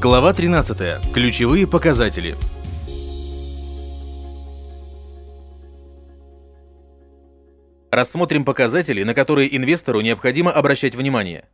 Глава 13. Ключевые показатели. Рассмотрим показатели, на которые инвестору необходимо обращать внимание.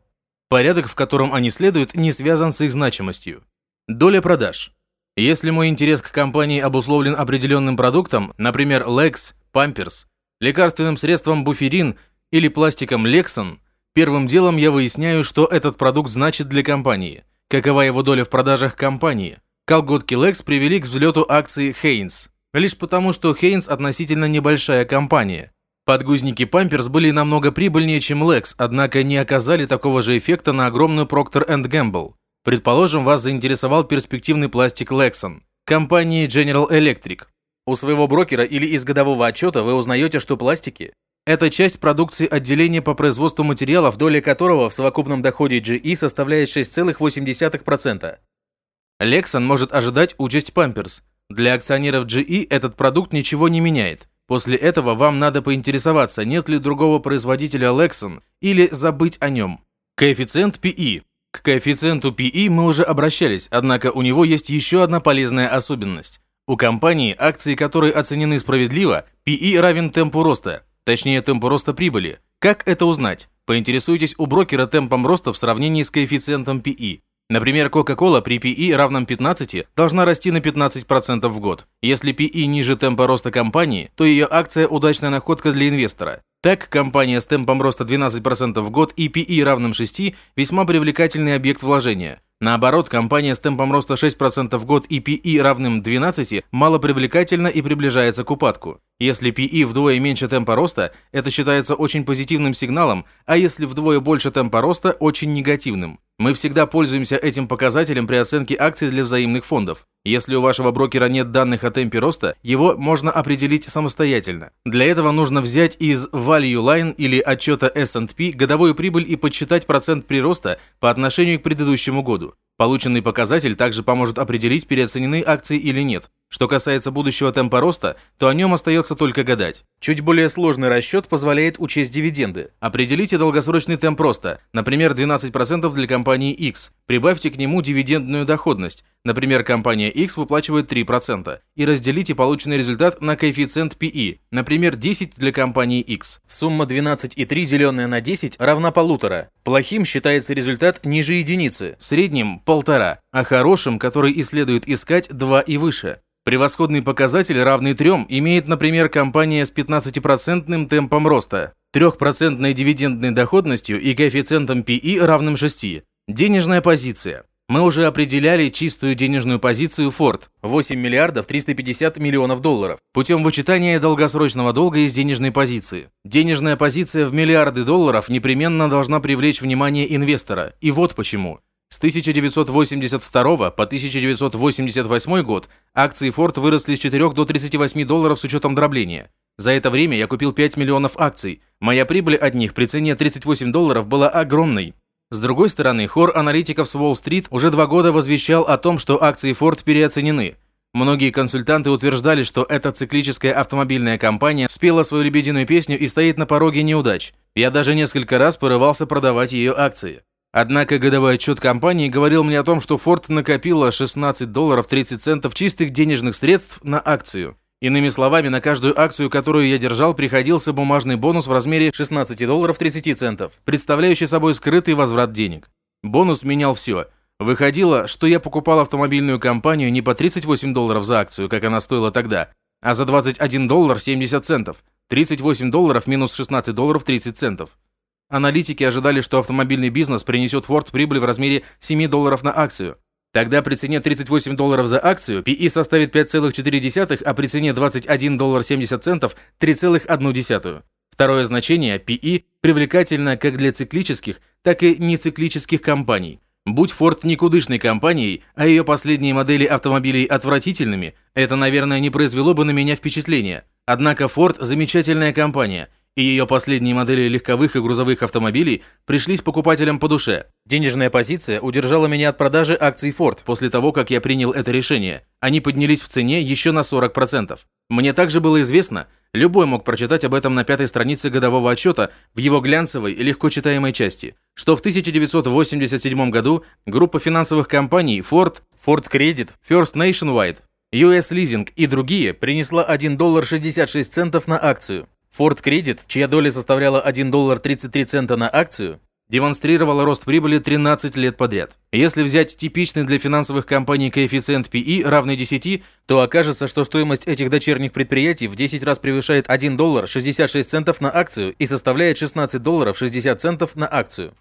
Порядок, в котором они следуют, не связан с их значимостью. Доля продаж. Если мой интерес к компании обусловлен определенным продуктом, например, Lex, Pampers, лекарственным средством Буферин или пластиком Lexan, первым делом я выясняю, что этот продукт значит для компании, какова его доля в продажах компании. Колготки Lex привели к взлету акции Heinz, лишь потому, что Heinz относительно небольшая компания. Подгузники Pampers были намного прибыльнее, чем Lex, однако не оказали такого же эффекта на огромную Procter Gamble. Предположим, вас заинтересовал перспективный пластик Lexan, компании General Electric. У своего брокера или из годового отчета вы узнаете, что пластики – это часть продукции отделения по производству материалов, доля которого в совокупном доходе GE составляет 6,8%. Lexan может ожидать участь Pampers. Для акционеров GE этот продукт ничего не меняет. После этого вам надо поинтересоваться, нет ли другого производителя Lexan или забыть о нем. Коэффициент PE к коэффициенту PE мы уже обращались, однако у него есть еще одна полезная особенность. У компании, акции которой оценены справедливо, PE равен темпу роста, точнее темпу роста прибыли. Как это узнать? Поинтересуйтесь у брокера темпом роста в сравнении с коэффициентом PE. Например, Coca-Cola при PE равном 15 должна расти на 15% в год. Если PE ниже темпа роста компании, то ее акция – удачная находка для инвестора. Так, компания с темпом роста 12% в год и PE равным 6 – весьма привлекательный объект вложения. Наоборот, компания с темпом роста 6% в год и PE равным 12 малопривлекательна и приближается к упадку. Если PE вдвое меньше темпа роста, это считается очень позитивным сигналом, а если вдвое больше темпа роста – очень негативным. Мы всегда пользуемся этим показателем при оценке акций для взаимных фондов. Если у вашего брокера нет данных о темпе роста, его можно определить самостоятельно. Для этого нужно взять из Value Line или отчета S&P годовую прибыль и подсчитать процент прироста по отношению к предыдущему году. Полученный показатель также поможет определить, переоценены акции или нет. Что касается будущего темпа роста, то о нем остается только гадать. Чуть более сложный расчет позволяет учесть дивиденды. Определите долгосрочный темп роста, например, 12% для компании X. Прибавьте к нему дивидендную доходность, например, компания X выплачивает 3%, и разделите полученный результат на коэффициент PE, например, 10 для компании X. Сумма 12,3 деленная на 10 равна полутора. Плохим считается результат ниже единицы, средним – полтора, а хорошим, который и следует искать, 2 и выше. Превосходный показатель, равный 3, имеет, например, компания с 15% темпом роста, 3% дивидендной доходностью и коэффициентом PE равным 6. Денежная позиция. Мы уже определяли чистую денежную позицию Ford – 8 миллиардов 350 миллионов долларов путем вычитания долгосрочного долга из денежной позиции. Денежная позиция в миллиарды долларов непременно должна привлечь внимание инвестора. И вот почему. С 1982 по 1988 год акции Ford выросли с 4 до 38 долларов с учетом дробления. За это время я купил 5 миллионов акций. Моя прибыль от них при цене 38 долларов была огромной. С другой стороны, хор аналитиков с Уолл-стрит уже два года возвещал о том, что акции Ford переоценены. Многие консультанты утверждали, что эта циклическая автомобильная компания спела свою лебединую песню и стоит на пороге неудач. Я даже несколько раз порывался продавать ее акции. Однако годовой отчет компании говорил мне о том, что Ford накопила 16 долларов 30 центов чистых денежных средств на акцию. Иными словами, на каждую акцию, которую я держал, приходился бумажный бонус в размере 16 долларов 30 центов, представляющий собой скрытый возврат денег. Бонус менял все. Выходило, что я покупал автомобильную компанию не по 38 долларов за акцию, как она стоила тогда, а за 21 доллар 70 центов. 38 долларов минус 16 долларов 30 центов. Аналитики ожидали, что автомобильный бизнес принесет Ford прибыль в размере 7 долларов на акцию. Тогда при цене 38 долларов за акцию PE составит 5,4, а при цене 21 доллар 70 центов 3,1. Второе значение PE привлекательно как для циклических, так и нециклических компаний. Будь Ford никудышной компанией, а ее последние модели автомобилей отвратительными, это, наверное, не произвело бы на меня впечатления. Однако Ford замечательная компания – и ее последние модели легковых и грузовых автомобилей пришлись покупателям по душе. Денежная позиция удержала меня от продажи акций Ford после того, как я принял это решение. Они поднялись в цене еще на 40%. Мне также было известно, любой мог прочитать об этом на пятой странице годового отчета в его глянцевой и легко читаемой части, что в 1987 году группа финансовых компаний Ford, Ford Credit, First Nationwide, US Leasing и другие принесла 1 доллар 66 центов на акцию. Ford Credit, чья доля составляла 1 доллар 33 цента на акцию, демонстрировала рост прибыли 13 лет подряд. Если взять типичный для финансовых компаний коэффициент PE равный 10, то окажется, что стоимость этих дочерних предприятий в 10 раз превышает 1 доллар 66 центов на акцию и составляет 16 долларов 60 центов на акцию.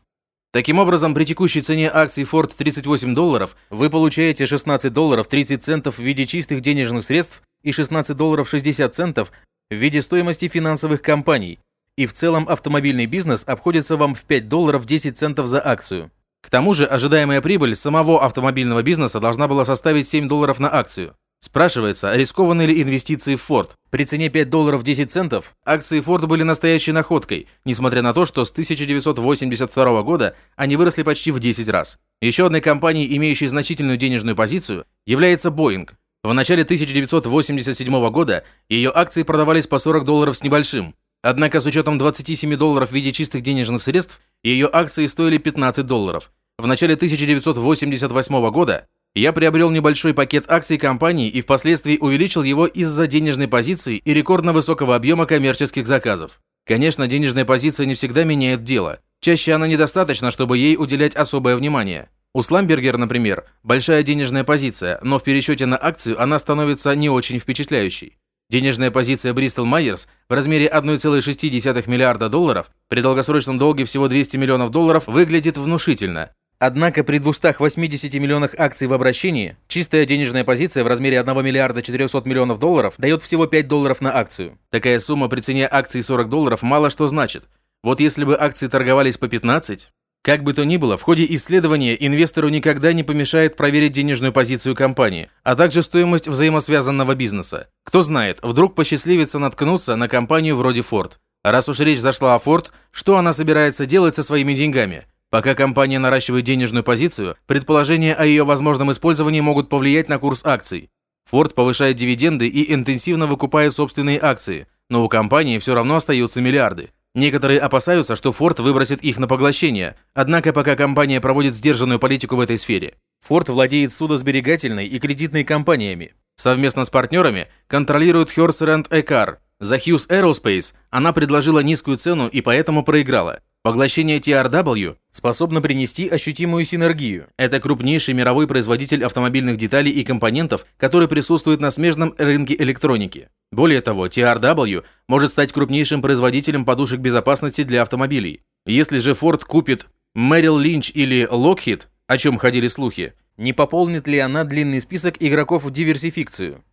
Таким образом, при текущей цене акций Ford 38 долларов вы получаете 16 долларов 30 центов в виде чистых денежных средств и 16 долларов 60 центов в виде стоимости финансовых компаний, и в целом автомобильный бизнес обходится вам в 5 долларов 10 центов за акцию. К тому же ожидаемая прибыль самого автомобильного бизнеса должна была составить 7 долларов на акцию. Спрашивается, рискованы ли инвестиции в Ford? При цене 5 долларов 10 центов акции Ford были настоящей находкой, несмотря на то, что с 1982 года они выросли почти в 10 раз. Еще одной компанией, имеющей значительную денежную позицию, является Boeing. В начале 1987 года ее акции продавались по 40 долларов с небольшим. Однако с учетом 27 долларов в виде чистых денежных средств, ее акции стоили 15 долларов. В начале 1988 года я приобрел небольшой пакет акций компании и впоследствии увеличил его из-за денежной позиции и рекордно высокого объема коммерческих заказов. Конечно, денежная позиция не всегда меняет дело. Чаще она недостаточна, чтобы ей уделять особое внимание. У Сламбергера, например, большая денежная позиция, но в пересчете на акцию она становится не очень впечатляющей. Денежная позиция Bristol Myers в размере 1,6 миллиарда долларов при долгосрочном долге всего 200 миллионов долларов выглядит внушительно. Однако при 280 миллионах акций в обращении чистая денежная позиция в размере 1 миллиарда 400 миллионов долларов дает всего 5 долларов на акцию. Такая сумма при цене акций 40 долларов мало что значит. Вот если бы акции торговались по 15, как бы то ни было, в ходе исследования инвестору никогда не помешает проверить денежную позицию компании, а также стоимость взаимосвязанного бизнеса. Кто знает, вдруг посчастливится наткнуться на компанию вроде Ford. Раз уж речь зашла о Ford, что она собирается делать со своими деньгами? Пока компания наращивает денежную позицию, предположения о ее возможном использовании могут повлиять на курс акций. Ford повышает дивиденды и интенсивно выкупает собственные акции, но у компании все равно остаются миллиарды. Некоторые опасаются, что Ford выбросит их на поглощение, однако пока компания проводит сдержанную политику в этой сфере. Ford владеет судосберегательной и кредитной компаниями. Совместно с партнерами контролирует Hearst Rent Ecar. За Hughes Aerospace она предложила низкую цену и поэтому проиграла. Поглощение TRW способно принести ощутимую синергию. Это крупнейший мировой производитель автомобильных деталей и компонентов, который присутствует на смежном рынке электроники. Более того, TRW может стать крупнейшим производителем подушек безопасности для автомобилей. Если же Ford купит Merrill Lynch или Lockheed, о чем ходили слухи, не пополнит ли она длинный список игроков в диверсификцию?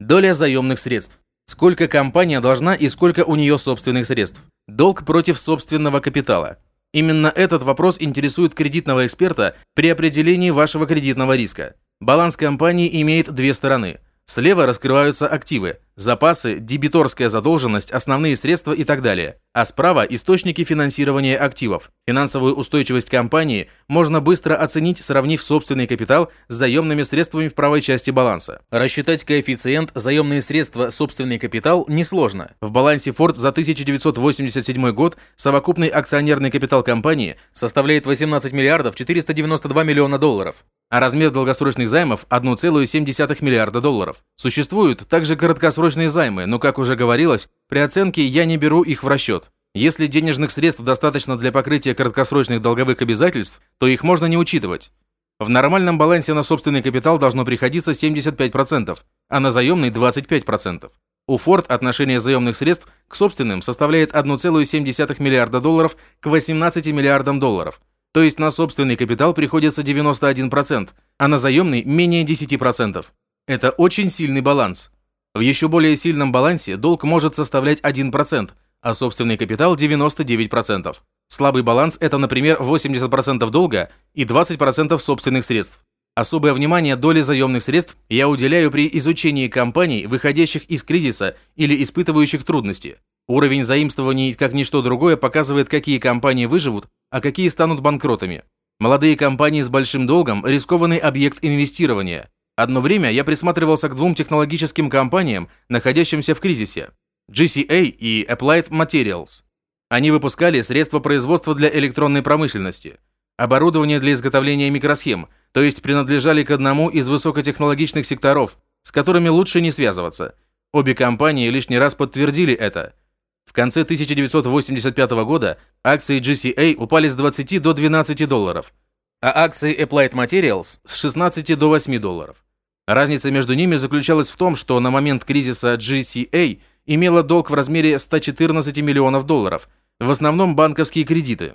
Доля заемных средств. Сколько компания должна и сколько у нее собственных средств? Долг против собственного капитала. Именно этот вопрос интересует кредитного эксперта при определении вашего кредитного риска. Баланс компании имеет две стороны. Слева раскрываются активы, запасы, дебиторская задолженность, основные средства и так далее. А справа – источники финансирования активов. Финансовую устойчивость компании можно быстро оценить, сравнив собственный капитал с заемными средствами в правой части баланса. Рассчитать коэффициент заемные средства собственный капитал несложно. В балансе Ford за 1987 год совокупный акционерный капитал компании составляет 18 миллиардов 492 миллиона долларов а размер долгосрочных займов 1,7 миллиарда долларов. Существуют также краткосрочные займы, но, как уже говорилось, при оценке я не беру их в расчет. Если денежных средств достаточно для покрытия краткосрочных долговых обязательств, то их можно не учитывать. В нормальном балансе на собственный капитал должно приходиться 75%, а на заемный 25%. У Ford отношение заемных средств к собственным составляет 1,7 миллиарда долларов к 18 миллиардам долларов – то есть на собственный капитал приходится 91%, а на заемный менее 10%. Это очень сильный баланс. В еще более сильном балансе долг может составлять 1%, а собственный капитал 99%. Слабый баланс – это, например, 80% долга и 20% собственных средств. Особое внимание доли заемных средств я уделяю при изучении компаний, выходящих из кризиса или испытывающих трудности. Уровень заимствований, как ничто другое, показывает, какие компании выживут, а какие станут банкротами. Молодые компании с большим долгом – рискованный объект инвестирования. Одно время я присматривался к двум технологическим компаниям, находящимся в кризисе – GCA и Applied Materials. Они выпускали средства производства для электронной промышленности, оборудование для изготовления микросхем, то есть принадлежали к одному из высокотехнологичных секторов, с которыми лучше не связываться. Обе компании лишний раз подтвердили это – в конце 1985 года акции GCA упали с 20 до 12 долларов, а акции Applied Materials с 16 до 8 долларов. Разница между ними заключалась в том, что на момент кризиса GCA имела долг в размере 114 миллионов долларов, в основном банковские кредиты.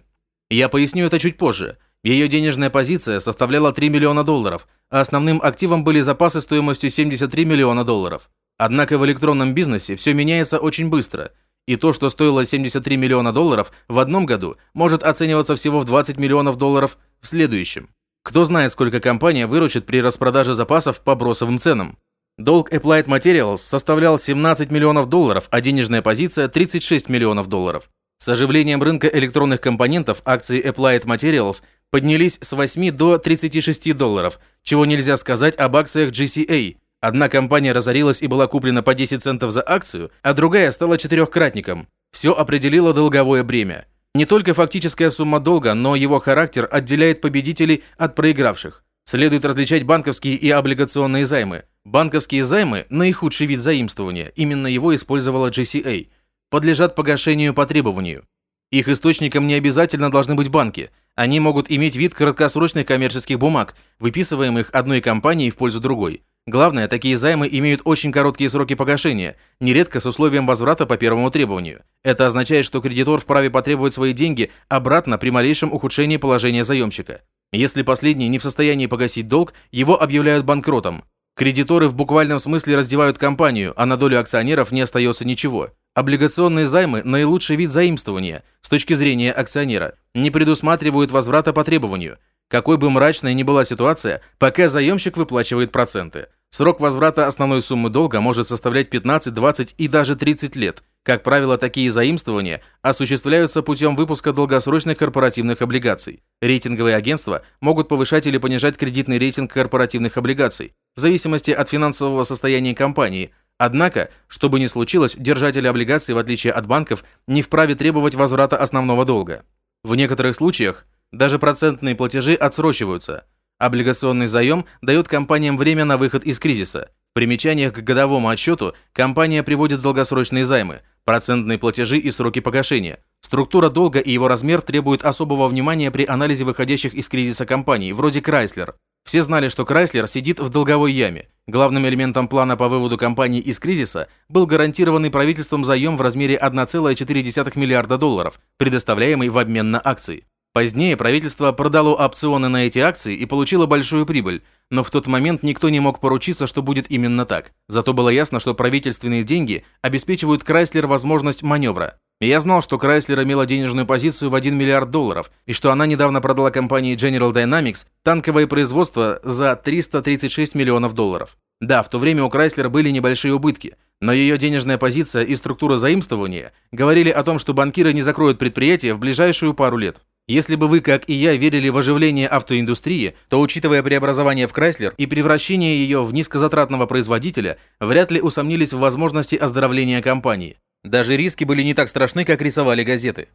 Я поясню это чуть позже. Ее денежная позиция составляла 3 миллиона долларов, а основным активом были запасы стоимостью 73 миллиона долларов. Однако в электронном бизнесе все меняется очень быстро – и то, что стоило 73 миллиона долларов в одном году, может оцениваться всего в 20 миллионов долларов в следующем. Кто знает, сколько компания выручит при распродаже запасов по бросовым ценам. Долг Applied Materials составлял 17 миллионов долларов, а денежная позиция 36 миллионов долларов. С оживлением рынка электронных компонентов акции Applied Materials поднялись с 8 до 36 долларов, чего нельзя сказать об акциях GCA, Одна компания разорилась и была куплена по 10 центов за акцию, а другая стала четырехкратником. Все определило долговое бремя. Не только фактическая сумма долга, но его характер отделяет победителей от проигравших. Следует различать банковские и облигационные займы. Банковские займы – наихудший вид заимствования, именно его использовала GCA, подлежат погашению по требованию. Их источником не обязательно должны быть банки. Они могут иметь вид краткосрочных коммерческих бумаг, выписываемых одной компанией в пользу другой – Главное, такие займы имеют очень короткие сроки погашения, нередко с условием возврата по первому требованию. Это означает, что кредитор вправе потребовать свои деньги обратно при малейшем ухудшении положения заемщика. Если последний не в состоянии погасить долг, его объявляют банкротом. Кредиторы в буквальном смысле раздевают компанию, а на долю акционеров не остается ничего. Облигационные займы – наилучший вид заимствования с точки зрения акционера, не предусматривают возврата по требованию – какой бы мрачной ни была ситуация, пока заемщик выплачивает проценты. Срок возврата основной суммы долга может составлять 15, 20 и даже 30 лет. Как правило, такие заимствования осуществляются путем выпуска долгосрочных корпоративных облигаций. Рейтинговые агентства могут повышать или понижать кредитный рейтинг корпоративных облигаций в зависимости от финансового состояния компании. Однако, что бы ни случилось, держатели облигаций, в отличие от банков, не вправе требовать возврата основного долга. В некоторых случаях даже процентные платежи отсрочиваются. Облигационный заем дает компаниям время на выход из кризиса. В примечаниях к годовому отчету компания приводит долгосрочные займы, процентные платежи и сроки погашения. Структура долга и его размер требуют особого внимания при анализе выходящих из кризиса компаний, вроде Chrysler. Все знали, что Chrysler сидит в долговой яме. Главным элементом плана по выводу компании из кризиса был гарантированный правительством заем в размере 1,4 миллиарда долларов, предоставляемый в обмен на акции. Позднее правительство продало опционы на эти акции и получило большую прибыль, но в тот момент никто не мог поручиться, что будет именно так. Зато было ясно, что правительственные деньги обеспечивают Крайслер возможность маневра. Я знал, что Крайслер имела денежную позицию в 1 миллиард долларов, и что она недавно продала компании General Dynamics танковое производство за 336 миллионов долларов. Да, в то время у Крайслер были небольшие убытки, но ее денежная позиция и структура заимствования говорили о том, что банкиры не закроют предприятие в ближайшую пару лет. Если бы вы, как и я, верили в оживление автоиндустрии, то, учитывая преобразование в Крайслер и превращение ее в низкозатратного производителя, вряд ли усомнились в возможности оздоровления компании. Даже риски были не так страшны, как рисовали газеты.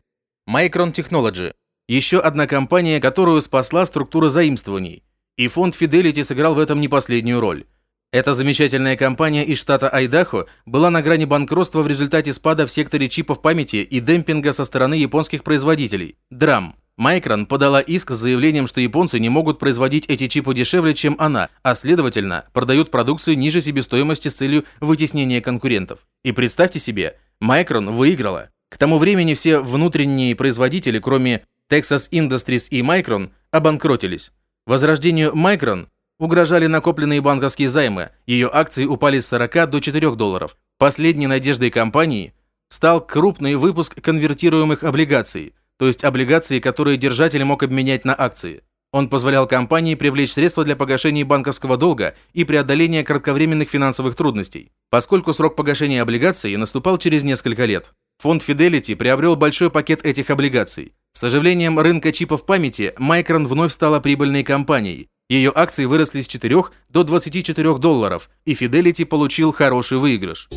Micron Technology – еще одна компания, которую спасла структура заимствований. И фонд Fidelity сыграл в этом не последнюю роль. Эта замечательная компания из штата Айдахо была на грани банкротства в результате спада в секторе чипов памяти и демпинга со стороны японских производителей – DRAM. Майкрон подала иск с заявлением, что японцы не могут производить эти чипы дешевле, чем она, а следовательно, продают продукцию ниже себестоимости с целью вытеснения конкурентов. И представьте себе, Майкрон выиграла. К тому времени все внутренние производители, кроме Texas Industries и Micron, обанкротились. Возрождению Micron угрожали накопленные банковские займы, ее акции упали с 40 до 4 долларов. Последней надеждой компании стал крупный выпуск конвертируемых облигаций – то есть облигации, которые держатель мог обменять на акции. Он позволял компании привлечь средства для погашения банковского долга и преодоления кратковременных финансовых трудностей, поскольку срок погашения облигаций наступал через несколько лет. Фонд Fidelity приобрел большой пакет этих облигаций. С оживлением рынка чипов памяти Micron вновь стала прибыльной компанией. Ее акции выросли с 4 до 24 долларов, и Fidelity получил хороший выигрыш.